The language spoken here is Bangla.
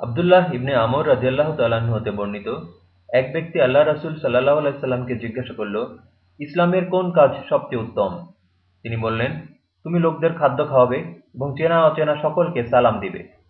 আবদুল্লাহ ইবনে আমর রাজিয়াল্লাহ তাল্লাহ্ন হতে বর্ণিত, এক ব্যক্তি আল্লাহ রাসুল সাল্লাহ আলাইসাল্লামকে জিজ্ঞাসা করল, ইসলামের কোন কাজ সবচেয়ে উত্তম? তিনি বললেন, তুমি লোকদের খাদ্য খাওয়াবে এবং চেনা অচেনা সকলকে সালাম দিবে।